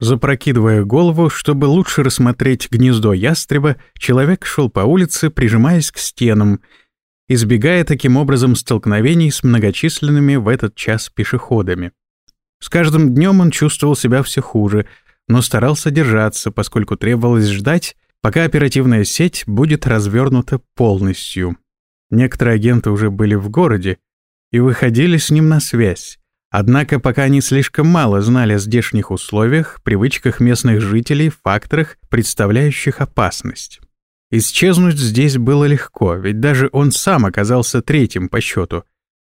Запрокидывая голову, чтобы лучше рассмотреть гнездо ястреба, человек шел по улице, прижимаясь к стенам, избегая таким образом столкновений с многочисленными в этот час пешеходами. С каждым днем он чувствовал себя все хуже, но старался держаться, поскольку требовалось ждать, пока оперативная сеть будет развернута полностью. Некоторые агенты уже были в городе и выходили с ним на связь. Однако пока они слишком мало знали о здешних условиях, привычках местных жителей, факторах, представляющих опасность. Исчезнуть здесь было легко, ведь даже он сам оказался третьим по счету,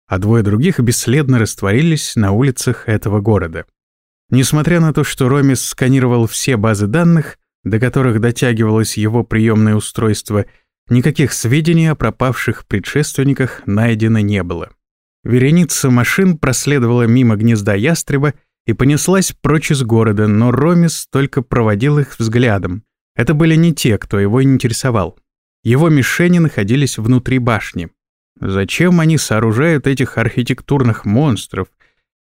а двое других бесследно растворились на улицах этого города. Несмотря на то, что Ромис сканировал все базы данных, до которых дотягивалось его приемное устройство, никаких сведений о пропавших предшественниках найдено не было. Вереница машин проследовала мимо гнезда ястреба и понеслась прочь из города, но Ромис только проводил их взглядом. Это были не те, кто его интересовал. Его мишени находились внутри башни. Зачем они сооружают этих архитектурных монстров?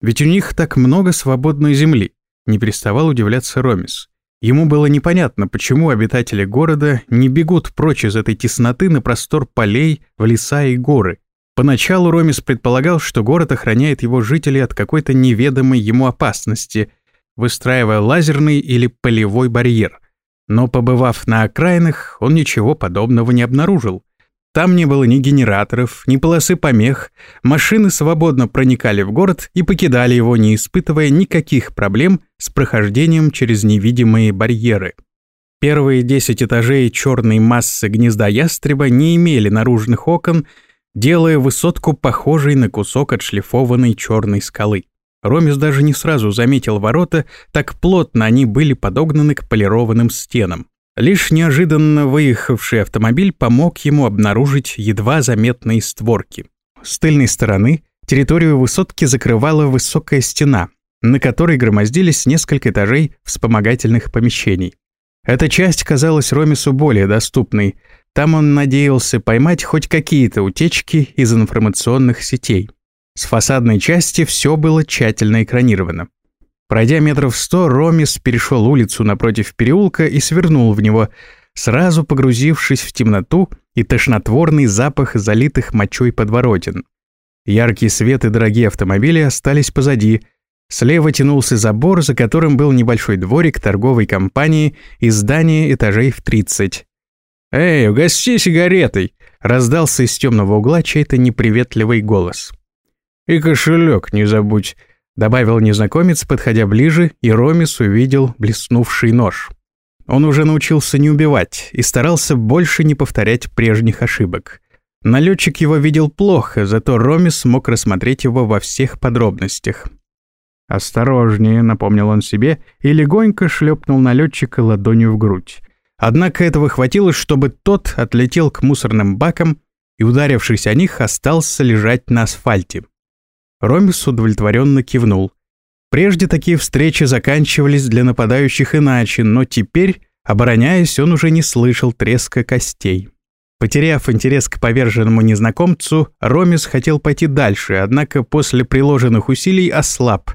Ведь у них так много свободной земли, не переставал удивляться Ромис. Ему было непонятно, почему обитатели города не бегут прочь из этой тесноты на простор полей, в леса и горы, Поначалу Ромис предполагал, что город охраняет его жителей от какой-то неведомой ему опасности, выстраивая лазерный или полевой барьер. Но побывав на окраинах, он ничего подобного не обнаружил. Там не было ни генераторов, ни полосы помех, машины свободно проникали в город и покидали его, не испытывая никаких проблем с прохождением через невидимые барьеры. Первые 10 этажей черной массы гнезда ястреба не имели наружных окон делая высотку похожей на кусок отшлифованной черной скалы. Ромис даже не сразу заметил ворота, так плотно они были подогнаны к полированным стенам. Лишь неожиданно выехавший автомобиль помог ему обнаружить едва заметные створки. С тыльной стороны территорию высотки закрывала высокая стена, на которой громоздились несколько этажей вспомогательных помещений. Эта часть казалась Ромису более доступной, там он надеялся поймать хоть какие-то утечки из информационных сетей. С фасадной части все было тщательно экранировано. Пройдя метров сто, Ромис перешел улицу напротив переулка и свернул в него, сразу погрузившись в темноту и тошнотворный запах залитых мочой подворотен. Яркий свет и дорогие автомобили остались позади. Слева тянулся забор, за которым был небольшой дворик торговой компании и здание этажей в 30. «Эй, угости сигаретой!» — раздался из темного угла чей-то неприветливый голос. «И кошелек не забудь», — добавил незнакомец, подходя ближе, и Ромис увидел блеснувший нож. Он уже научился не убивать и старался больше не повторять прежних ошибок. Налетчик его видел плохо, зато Ромис смог рассмотреть его во всех подробностях. «Осторожнее», — напомнил он себе и легонько шлепнул налетчика ладонью в грудь. Однако этого хватило, чтобы тот отлетел к мусорным бакам и, ударившись о них, остался лежать на асфальте. Ромис удовлетворенно кивнул. Прежде такие встречи заканчивались для нападающих иначе, но теперь, обороняясь, он уже не слышал треска костей. Потеряв интерес к поверженному незнакомцу, Ромис хотел пойти дальше, однако после приложенных усилий ослаб.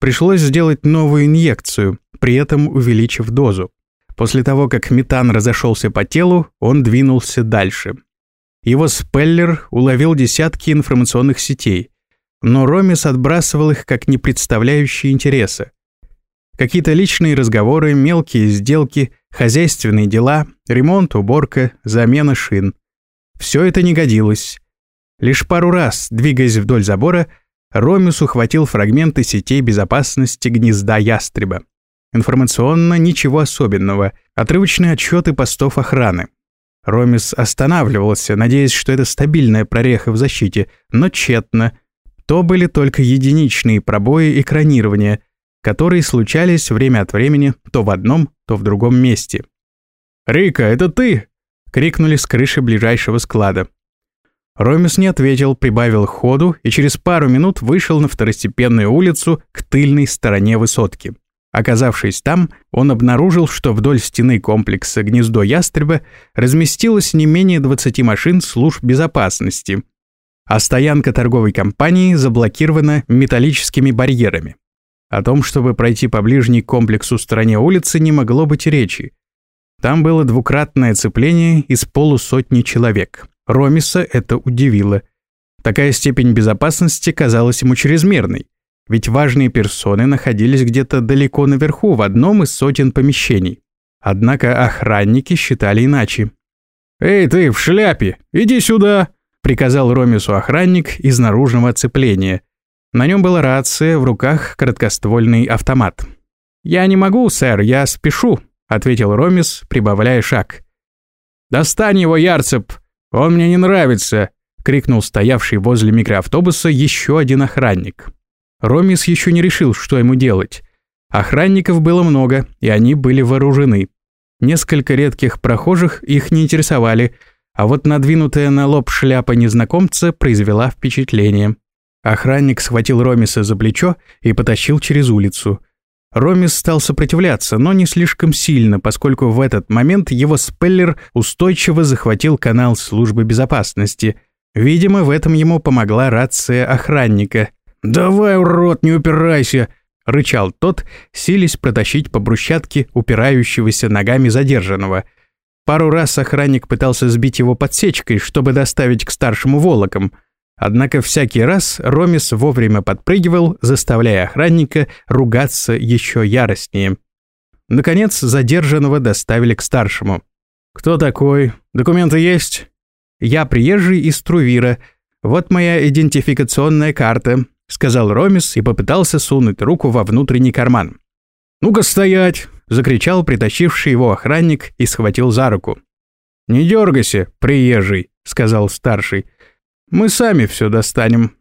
Пришлось сделать новую инъекцию, при этом увеличив дозу. После того, как метан разошелся по телу, он двинулся дальше. Его спеллер уловил десятки информационных сетей, но Ромис отбрасывал их как не представляющие интереса. Какие-то личные разговоры, мелкие сделки, хозяйственные дела, ремонт, уборка, замена шин. Все это не годилось. Лишь пару раз, двигаясь вдоль забора, Ромис ухватил фрагменты сетей безопасности гнезда ястреба. Информационно ничего особенного, отрывочные отчеты постов охраны. Ромис останавливался, надеясь, что это стабильная прореха в защите, но тщетно. То были только единичные пробои экранирования, которые случались время от времени то в одном, то в другом месте. «Рика, это ты?» — крикнули с крыши ближайшего склада. Ромис не ответил, прибавил ходу и через пару минут вышел на второстепенную улицу к тыльной стороне высотки. Оказавшись там, он обнаружил, что вдоль стены комплекса «Гнездо ястреба» разместилось не менее 20 машин служб безопасности, а стоянка торговой компании заблокирована металлическими барьерами. О том, чтобы пройти по ближней к комплексу стороне улицы, не могло быть речи. Там было двукратное цепление из полусотни человек. Ромиса это удивило. Такая степень безопасности казалась ему чрезмерной, ведь важные персоны находились где-то далеко наверху в одном из сотен помещений. Однако охранники считали иначе. «Эй, ты в шляпе! Иди сюда!» — приказал Ромису охранник из наружного оцепления. На нем была рация, в руках короткоствольный автомат. «Я не могу, сэр, я спешу», — ответил Ромис, прибавляя шаг. «Достань его, Ярцеп! Он мне не нравится!» — крикнул стоявший возле микроавтобуса еще один охранник. Ромис еще не решил, что ему делать. Охранников было много, и они были вооружены. Несколько редких прохожих их не интересовали, а вот надвинутая на лоб шляпа незнакомца произвела впечатление. Охранник схватил Ромиса за плечо и потащил через улицу. Ромис стал сопротивляться, но не слишком сильно, поскольку в этот момент его спеллер устойчиво захватил канал службы безопасности. Видимо, в этом ему помогла рация охранника. «Давай, урод, не упирайся!» — рычал тот, сились протащить по брусчатке упирающегося ногами задержанного. Пару раз охранник пытался сбить его подсечкой, чтобы доставить к старшему волокам. Однако всякий раз Ромис вовремя подпрыгивал, заставляя охранника ругаться еще яростнее. Наконец, задержанного доставили к старшему. «Кто такой? Документы есть?» «Я приезжий из Трувира. Вот моя идентификационная карта. — сказал Ромис и попытался сунуть руку во внутренний карман. «Ну-ка стоять!» — закричал притащивший его охранник и схватил за руку. «Не дергайся, приезжий», — сказал старший. «Мы сами все достанем».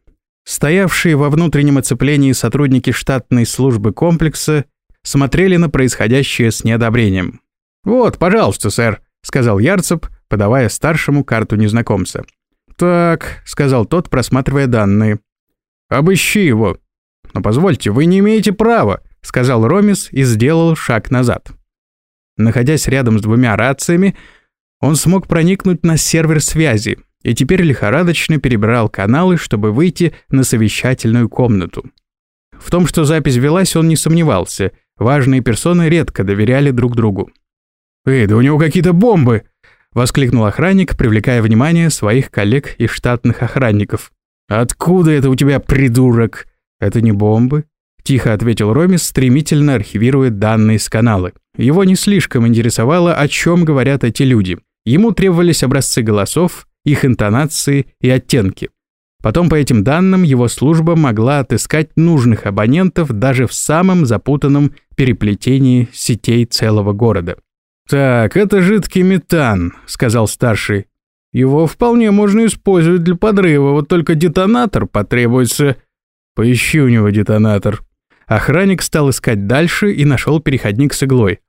Стоявшие во внутреннем оцеплении сотрудники штатной службы комплекса смотрели на происходящее с неодобрением. «Вот, пожалуйста, сэр», — сказал Ярцеп, подавая старшему карту незнакомца. «Так», — сказал тот, просматривая данные. Обыщи его. Но позвольте, вы не имеете права, сказал Ромис и сделал шаг назад. Находясь рядом с двумя рациями, он смог проникнуть на сервер связи и теперь лихорадочно перебирал каналы, чтобы выйти на совещательную комнату. В том, что запись велась, он не сомневался. Важные персоны редко доверяли друг другу. «Эй, да у него какие-то бомбы!» — воскликнул охранник, привлекая внимание своих коллег и штатных охранников. «Откуда это у тебя, придурок?» «Это не бомбы», — тихо ответил Ромис, стремительно архивируя данные с канала. Его не слишком интересовало, о чем говорят эти люди. Ему требовались образцы голосов, их интонации и оттенки. Потом по этим данным его служба могла отыскать нужных абонентов даже в самом запутанном переплетении сетей целого города. «Так, это жидкий метан», — сказал старший. Его вполне можно использовать для подрыва, вот только детонатор потребуется. Поищи у него детонатор. Охранник стал искать дальше и нашел переходник с иглой.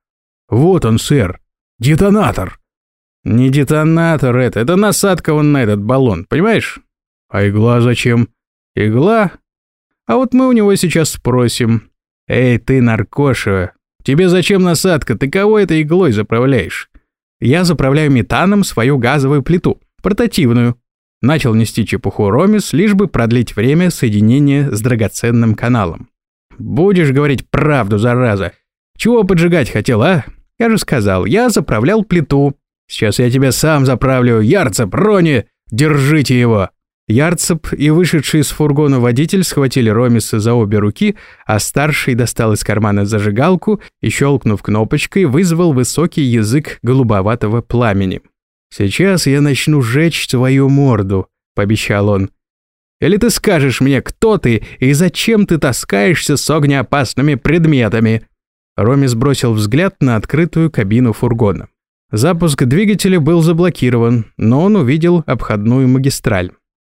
Вот он, сэр. Детонатор. Не детонатор это, это насадка вон на этот баллон, понимаешь? А игла зачем? Игла? А вот мы у него сейчас спросим. Эй, ты, наркоша, тебе зачем насадка? Ты кого этой иглой заправляешь? Я заправляю метаном свою газовую плиту, портативную. Начал нести чепуху Ромис, лишь бы продлить время соединения с драгоценным каналом. «Будешь говорить правду, зараза. Чего поджигать хотел, а? Я же сказал, я заправлял плиту. Сейчас я тебя сам заправлю. Ярца, Брони, держите его!» Ярцеп и вышедший из фургона водитель схватили Ромиса за обе руки, а старший достал из кармана зажигалку и, щелкнув кнопочкой, вызвал высокий язык голубоватого пламени. «Сейчас я начну жечь твою морду», — пообещал он. «Или ты скажешь мне, кто ты и зачем ты таскаешься с огнеопасными предметами?» Ромис бросил взгляд на открытую кабину фургона. Запуск двигателя был заблокирован, но он увидел обходную магистраль.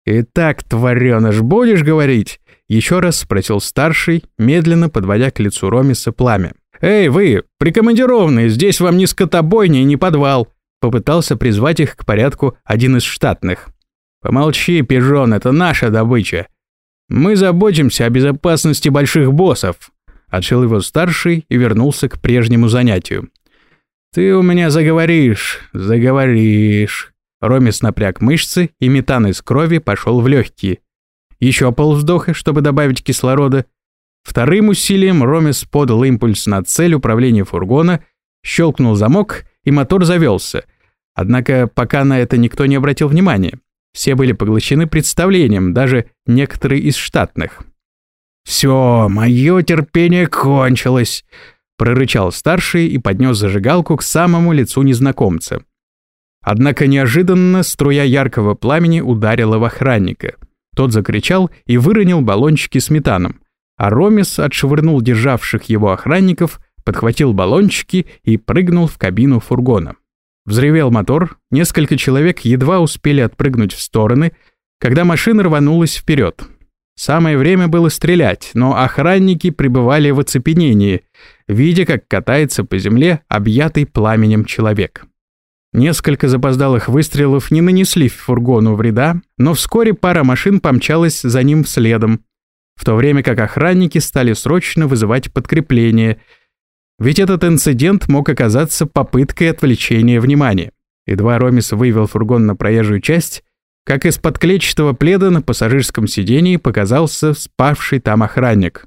«Итак, твареныш, будешь говорить?» Еще раз спросил старший, медленно подводя к лицу Ромиса пламя. «Эй, вы, прикомандированные, здесь вам не скотобойня и не подвал!» Попытался призвать их к порядку один из штатных. «Помолчи, пижон, это наша добыча. Мы заботимся о безопасности больших боссов», отшил его старший и вернулся к прежнему занятию. «Ты у меня заговоришь, заговоришь». Ромис напряг мышцы, и метан из крови пошел в легкие. Еще полвздоха, чтобы добавить кислорода. Вторым усилием Ромес подал импульс на цель управления фургона, щелкнул замок, и мотор завелся. Однако пока на это никто не обратил внимания. Все были поглощены представлением, даже некоторые из штатных. «Все, мое терпение кончилось», — прорычал старший и поднес зажигалку к самому лицу незнакомца. Однако неожиданно струя яркого пламени ударила в охранника. Тот закричал и выронил баллончики с метаном, а Ромис отшвырнул державших его охранников, подхватил баллончики и прыгнул в кабину фургона. Взревел мотор, несколько человек едва успели отпрыгнуть в стороны, когда машина рванулась вперед. Самое время было стрелять, но охранники пребывали в оцепенении, видя, как катается по земле объятый пламенем человек. Несколько запоздалых выстрелов не нанесли фургону вреда, но вскоре пара машин помчалась за ним следом, в то время как охранники стали срочно вызывать подкрепление, ведь этот инцидент мог оказаться попыткой отвлечения внимания. Едва Ромис вывел фургон на проезжую часть, как из-под клетчатого пледа на пассажирском сидении показался спавший там охранник.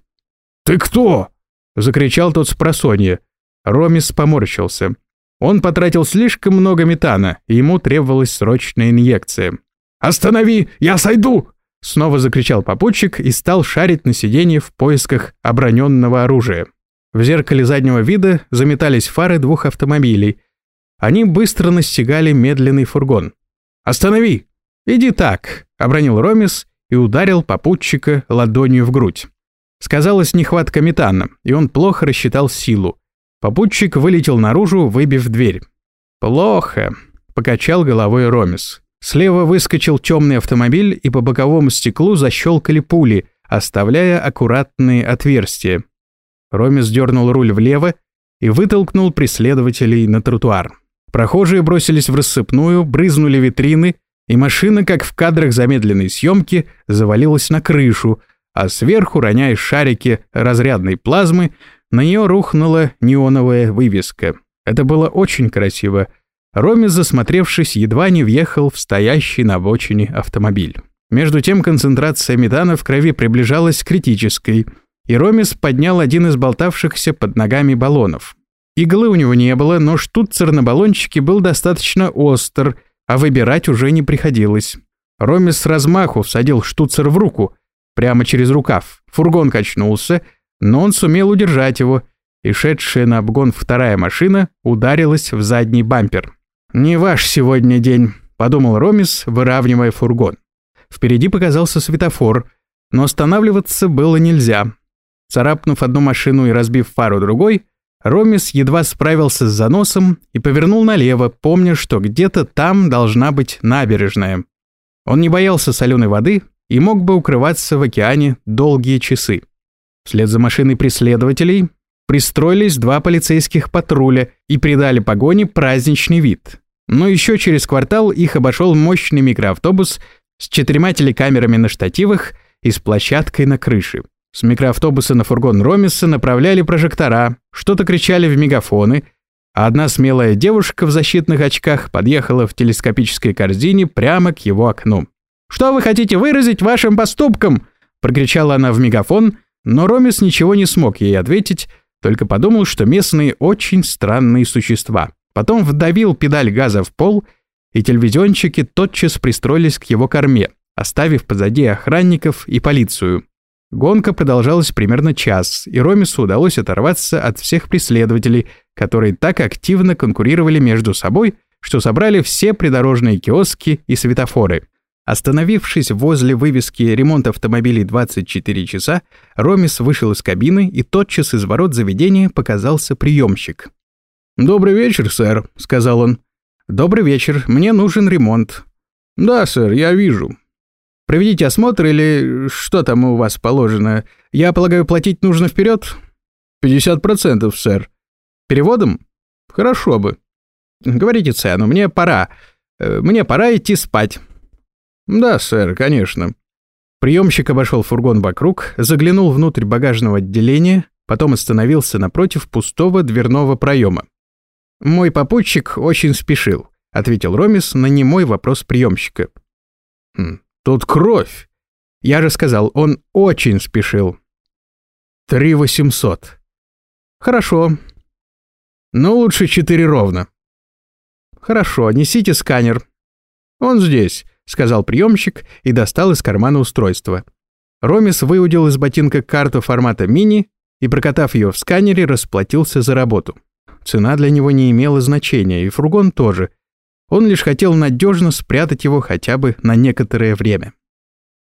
«Ты кто?» — закричал тот с просонья. Ромис поморщился. Он потратил слишком много метана, и ему требовалась срочная инъекция. «Останови! Я сойду!» Снова закричал попутчик и стал шарить на сиденье в поисках оброненного оружия. В зеркале заднего вида заметались фары двух автомобилей. Они быстро настигали медленный фургон. «Останови!» «Иди так!» — обронил Ромис и ударил попутчика ладонью в грудь. Сказалась нехватка метана, и он плохо рассчитал силу. Попутчик вылетел наружу, выбив дверь. «Плохо», — покачал головой Ромис. Слева выскочил темный автомобиль, и по боковому стеклу защелкали пули, оставляя аккуратные отверстия. Ромис дернул руль влево и вытолкнул преследователей на тротуар. Прохожие бросились в рассыпную, брызнули витрины, и машина, как в кадрах замедленной съемки, завалилась на крышу, а сверху, роняя шарики разрядной плазмы, на нее рухнула неоновая вывеска. Это было очень красиво. Ромис, засмотревшись, едва не въехал в стоящий на обочине автомобиль. Между тем концентрация метана в крови приближалась к критической, и Ромис поднял один из болтавшихся под ногами баллонов. Иглы у него не было, но штуцер на баллончике был достаточно остр, а выбирать уже не приходилось. Ромис с размаху всадил штуцер в руку, прямо через рукав. Фургон качнулся, но он сумел удержать его, и шедшая на обгон вторая машина ударилась в задний бампер. «Не ваш сегодня день», — подумал Ромис, выравнивая фургон. Впереди показался светофор, но останавливаться было нельзя. Царапнув одну машину и разбив фару другой, Ромис едва справился с заносом и повернул налево, помня, что где-то там должна быть набережная. Он не боялся соленой воды и мог бы укрываться в океане долгие часы. Вслед за машиной преследователей пристроились два полицейских патруля и придали погоне праздничный вид. Но еще через квартал их обошел мощный микроавтобус с четырьмя телекамерами на штативах и с площадкой на крыше. С микроавтобуса на фургон Ромиса направляли прожектора, что-то кричали в мегафоны, а одна смелая девушка в защитных очках подъехала в телескопической корзине прямо к его окну. «Что вы хотите выразить вашим поступком?» – прокричала она в мегафон, но Ромис ничего не смог ей ответить, только подумал, что местные очень странные существа. Потом вдавил педаль газа в пол, и телевизионщики тотчас пристроились к его корме, оставив позади охранников и полицию. Гонка продолжалась примерно час, и Ромису удалось оторваться от всех преследователей, которые так активно конкурировали между собой, что собрали все придорожные киоски и светофоры. Остановившись возле вывески «Ремонт автомобилей 24 часа», Ромис вышел из кабины, и тотчас из ворот заведения показался приемщик. «Добрый вечер, сэр», — сказал он. «Добрый вечер. Мне нужен ремонт». «Да, сэр, я вижу». «Проведите осмотр или что там у вас положено? Я полагаю, платить нужно вперед?» «Пятьдесят процентов, сэр». «Переводом?» «Хорошо бы». «Говорите цену. Мне пора. Э, мне пора идти спать». «Да, сэр, конечно». Приемщик обошел фургон вокруг, заглянул внутрь багажного отделения, потом остановился напротив пустого дверного проема. «Мой попутчик очень спешил», — ответил Ромис на немой вопрос приемщика. «Хм, «Тут кровь!» «Я же сказал, он очень спешил». Три восемьсот. Хорошо. Но лучше четыре ровно. Хорошо, несите сканер. Он здесь, сказал приемщик и достал из кармана устройство. Ромис выудил из ботинка карту формата мини и, прокатав ее в сканере, расплатился за работу. Цена для него не имела значения, и фургон тоже. Он лишь хотел надежно спрятать его хотя бы на некоторое время.